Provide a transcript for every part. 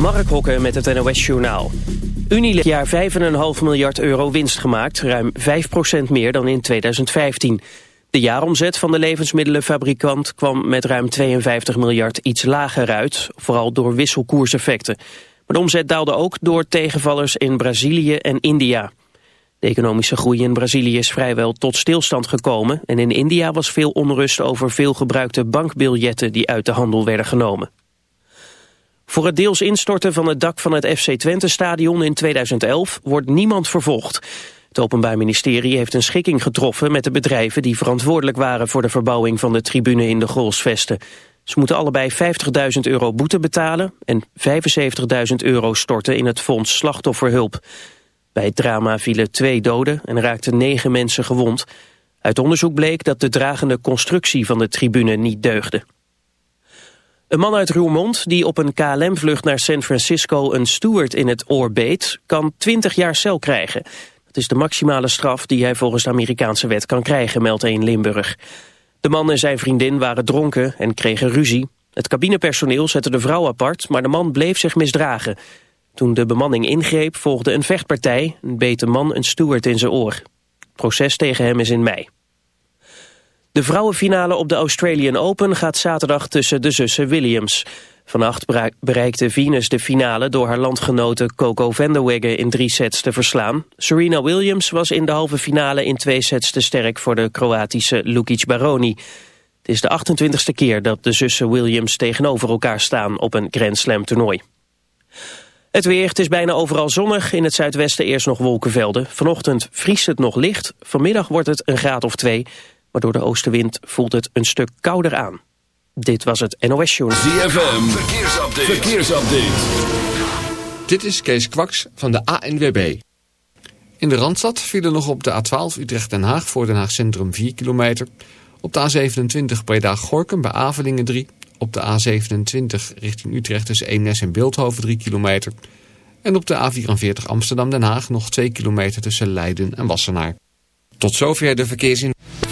Mark Hokken met het NOS Journaal. Unilever jaar 5,5 miljard euro winst gemaakt, ruim 5% meer dan in 2015. De jaaromzet van de levensmiddelenfabrikant kwam met ruim 52 miljard iets lager uit, vooral door wisselkoerseffecten. Maar de omzet daalde ook door tegenvallers in Brazilië en India. De economische groei in Brazilië is vrijwel tot stilstand gekomen... en in India was veel onrust over veel gebruikte bankbiljetten die uit de handel werden genomen. Voor het deels instorten van het dak van het FC Twente-stadion in 2011 wordt niemand vervolgd. Het Openbaar Ministerie heeft een schikking getroffen met de bedrijven die verantwoordelijk waren voor de verbouwing van de tribune in de Grolsvesten. Ze moeten allebei 50.000 euro boete betalen en 75.000 euro storten in het fonds slachtofferhulp. Bij het drama vielen twee doden en raakten negen mensen gewond. Uit onderzoek bleek dat de dragende constructie van de tribune niet deugde. Een man uit Roermond die op een KLM-vlucht naar San Francisco een steward in het oor beet, kan 20 jaar cel krijgen. Dat is de maximale straf die hij volgens de Amerikaanse wet kan krijgen, meldt in Limburg. De man en zijn vriendin waren dronken en kregen ruzie. Het cabinepersoneel zette de vrouw apart, maar de man bleef zich misdragen. Toen de bemanning ingreep volgde een vechtpartij en beet de man een steward in zijn oor. Het proces tegen hem is in mei. De vrouwenfinale op de Australian Open gaat zaterdag tussen de zussen Williams. Vannacht bereikte Venus de finale door haar landgenote Coco Vanderweghe in drie sets te verslaan. Serena Williams was in de halve finale in twee sets te sterk voor de Kroatische Lukic Baroni. Het is de 28e keer dat de zussen Williams tegenover elkaar staan op een Grand Slam toernooi. Het weer, het is bijna overal zonnig. In het zuidwesten eerst nog wolkenvelden. Vanochtend vriest het nog licht. Vanmiddag wordt het een graad of twee. Maar door de oostenwind voelt het een stuk kouder aan. Dit was het NOS Journal. ZFM, verkeersupdate. verkeersupdate. Dit is Kees Kwaks van de ANWB. In de Randstad vielen nog op de A12 Utrecht-Den Haag voor Den Haag Centrum 4 kilometer. Op de A27 Breda-Gorkum bij Avelingen 3. Op de A27 richting Utrecht tussen Eemnes en Beeldhoven 3 kilometer. En op de A44 Amsterdam-Den Haag nog 2 kilometer tussen Leiden en Wassenaar. Tot zover de verkeersin.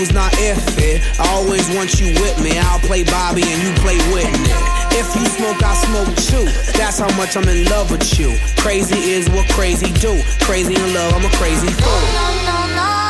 who's not if it. Eh? I always want you with me. I'll play Bobby and you play Whitney. If you smoke, I smoke too. That's how much I'm in love with you. Crazy is what crazy do. Crazy in love, I'm a crazy fool. No, no, no,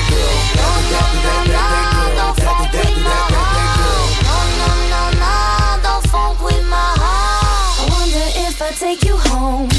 home.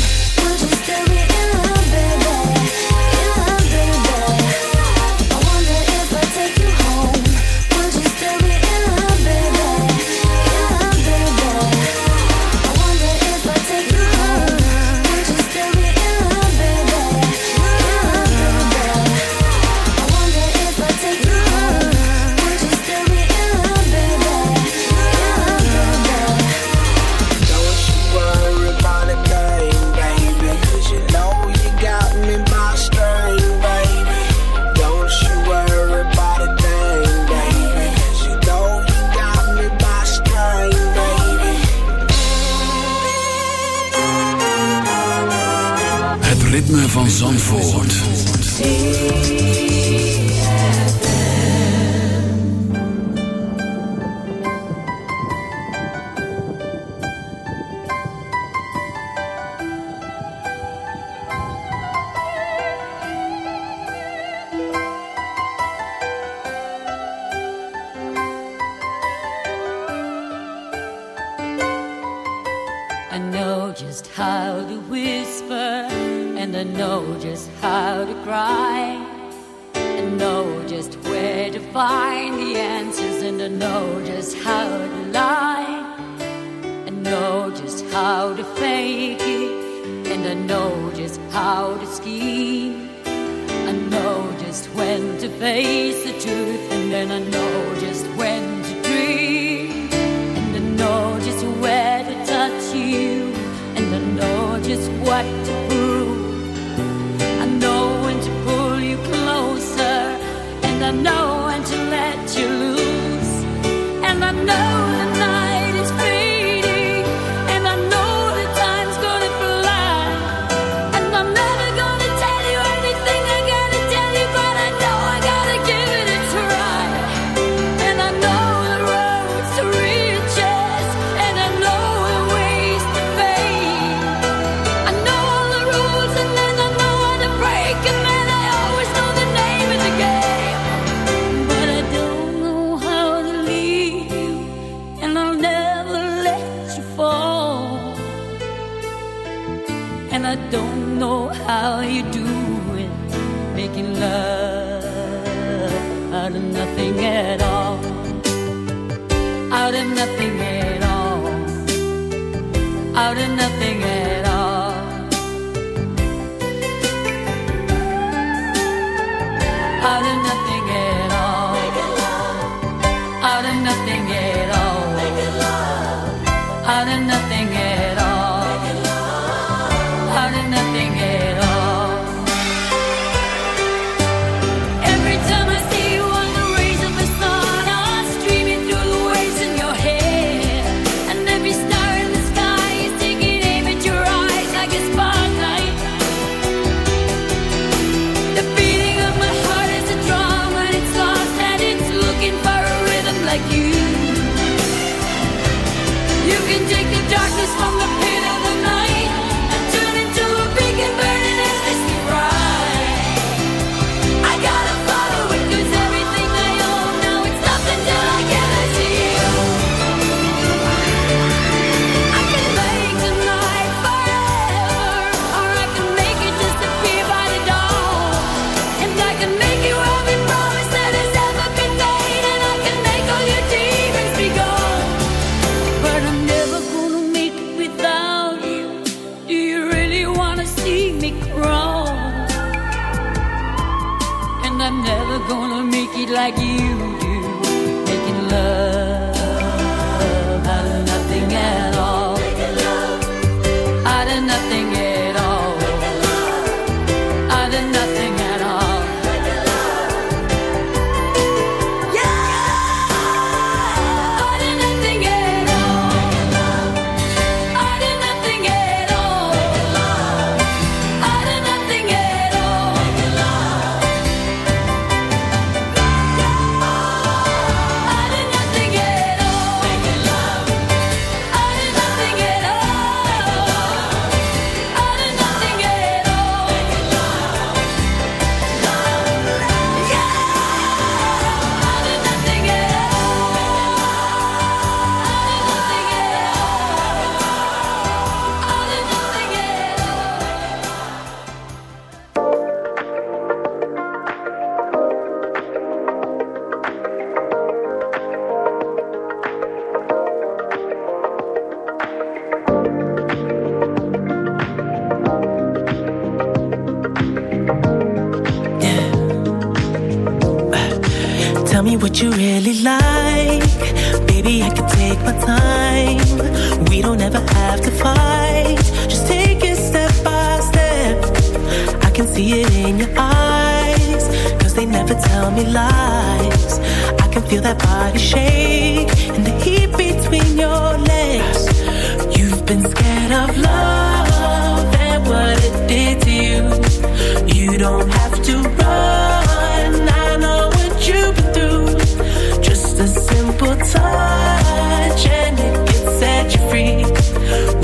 don't have to. I know what you've been through. Just a simple touch and it can set you free.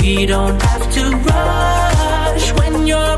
We don't have to rush when you're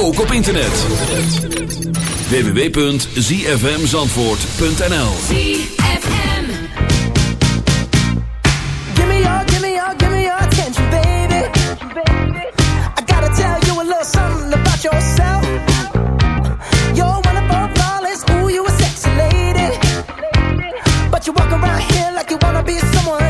ook op internet. www.zfmzandvoort.nl ZFM Give me your, give me your, give me your attention, baby. I gotta tell you a little something about yourself. You're one of our flawless, ooh, you a sexy lady. But you walk around here like you wanna be someone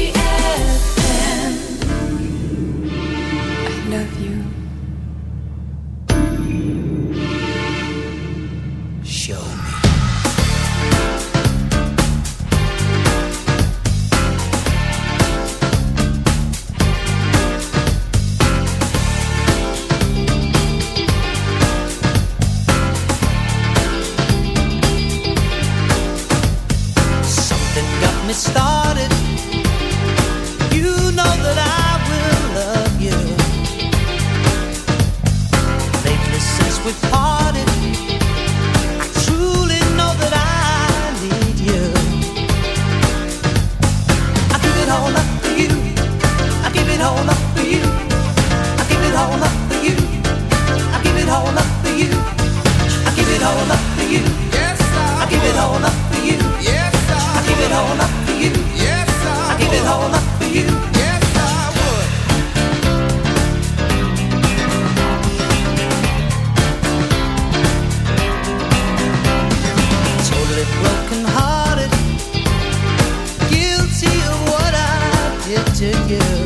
to you.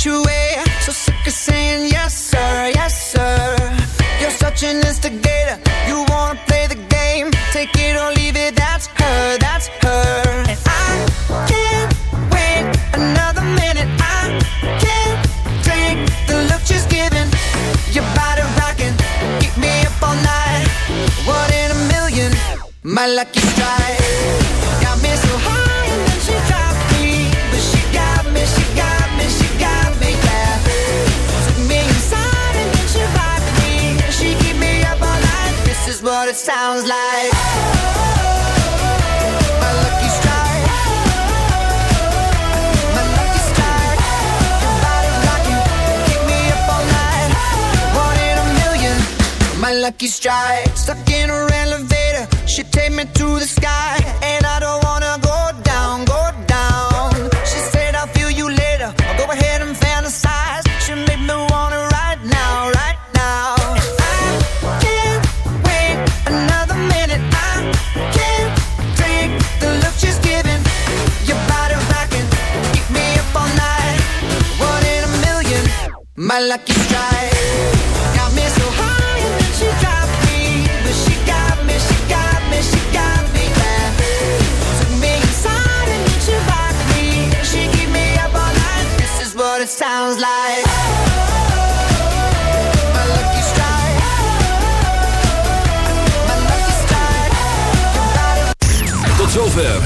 situation sounds like. My lucky strike. My lucky strike. Your. Keep me up all night. One in a million. My lucky strike. Stuck in her elevator. She take me to the sky